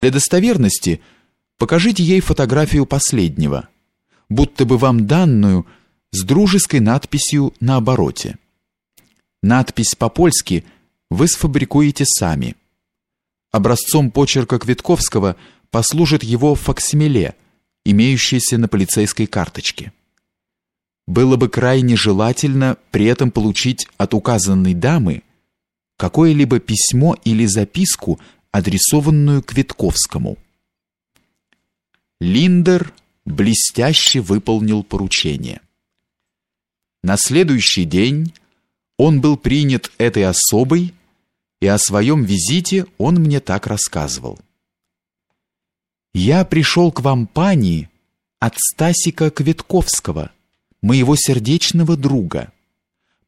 Для достоверности покажите ей фотографию последнего, будто бы вам данную с дружеской надписью на обороте. Надпись по-польски вы сфабрикуете сами. Образцом почерка Квитковского послужит его факсимиле, имеющееся на полицейской карточке. Было бы крайне желательно при этом получить от указанной дамы какое-либо письмо или записку адресованную Квитковскому. Линдер блестяще выполнил поручение. На следующий день он был принят этой особой, и о своем визите он мне так рассказывал. «Я пришел к вам, пани, от Стасика Квитковского, моего сердечного друга.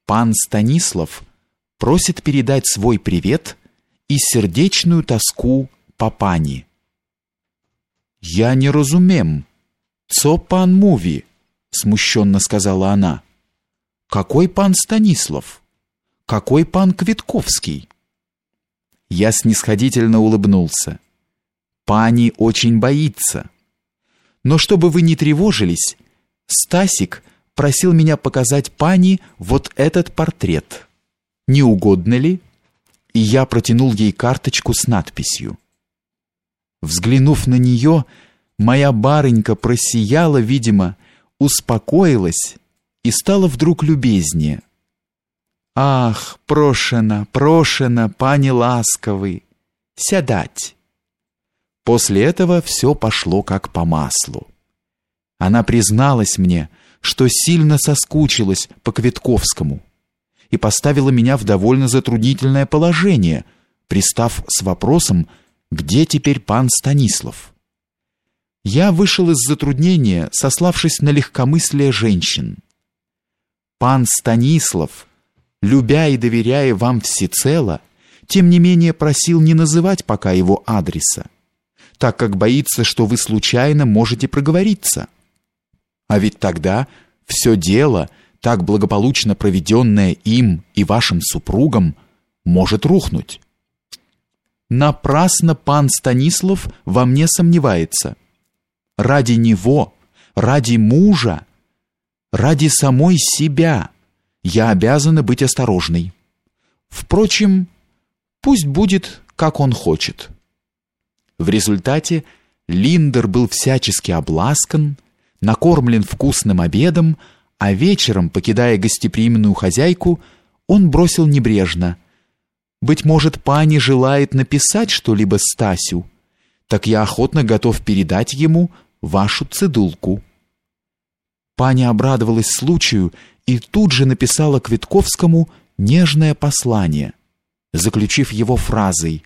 Пан Станислав просит передать свой привет и сердечную тоску по пані. Я не разумем. Цо пан муви? смущенно сказала она. Какой пан Станислав? Какой пан Квитковский? Я снисходительно улыбнулся. Пани очень боится. Но чтобы вы не тревожились, Стасик просил меня показать пани вот этот портрет. Не угодно ли? И я протянул ей карточку с надписью. Взглянув на нее, моя барынька просияла, видимо, успокоилась и стала вдруг любезнее. Ах, прошена, прошена, пани ласковый, сядать. После этого все пошло как по маслу. Она призналась мне, что сильно соскучилась по Квитковскому и поставила меня в довольно затруднительное положение, пристав с вопросом, где теперь пан Станислав. Я вышел из затруднения, сославшись на легкомыслие женщин. Пан Станислав, любя и доверяя вам всецело, тем не менее просил не называть пока его адреса, так как боится, что вы случайно можете проговориться. А ведь тогда все дело — так благополучно проведенное им и вашим супругом, может рухнуть. Напрасно пан Станислав во мне сомневается. Ради него, ради мужа, ради самой себя я обязана быть осторожной. Впрочем, пусть будет, как он хочет. В результате Линдер был всячески обласкан, накормлен вкусным обедом, а вечером, покидая гостеприимную хозяйку, он бросил небрежно: "Быть может, пани желает написать что-либо Стасю, так я охотно готов передать ему вашу цедулку". Паня обрадовалась случаю и тут же написала Квитковскому нежное послание, заключив его фразой: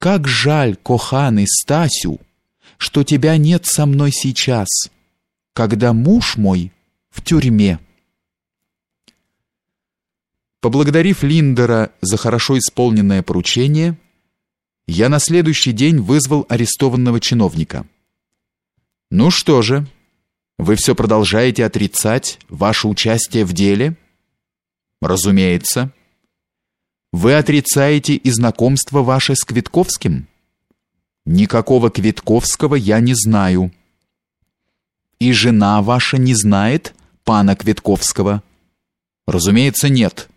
"Как жаль, коханый Стасю, что тебя нет со мной сейчас, когда муж мой в тюрьме. Поблагодарив Линдера за хорошо исполненное поручение, я на следующий день вызвал арестованного чиновника. Ну что же, вы все продолжаете отрицать ваше участие в деле? Разумеется. Вы отрицаете и знакомство ваше с Квитковским? Никакого Квитковского я не знаю. И жена ваша не знает? Пана Квитковского? Разумеется, нет.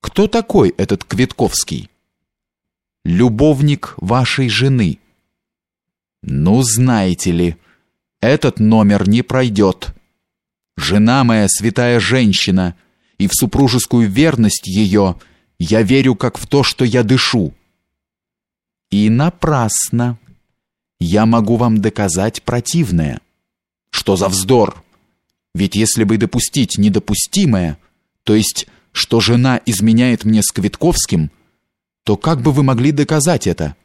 Кто такой этот Квитковский? Любовник вашей жены. Ну, знаете ли, этот номер не пройдет. Жена моя святая женщина, и в супружескую верность ее я верю как в то, что я дышу. И напрасно. Я могу вам доказать противное. Что за вздор? Ведь если бы допустить недопустимое, то есть, что жена изменяет мне с Квитковским, то как бы вы могли доказать это?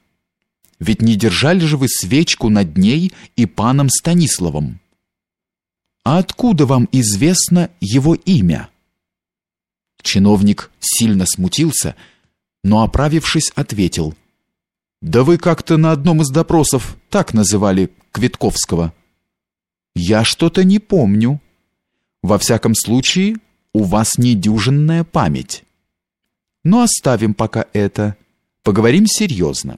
Ведь не держали же вы свечку над ней и паном Станиславом. А откуда вам известно его имя? Чиновник сильно смутился, но оправившись, ответил: "Да вы как-то на одном из допросов так называли Квитковского". "Я что-то не помню". Во всяком случае, у вас недюжинная память. Но оставим пока это. Поговорим серьезно.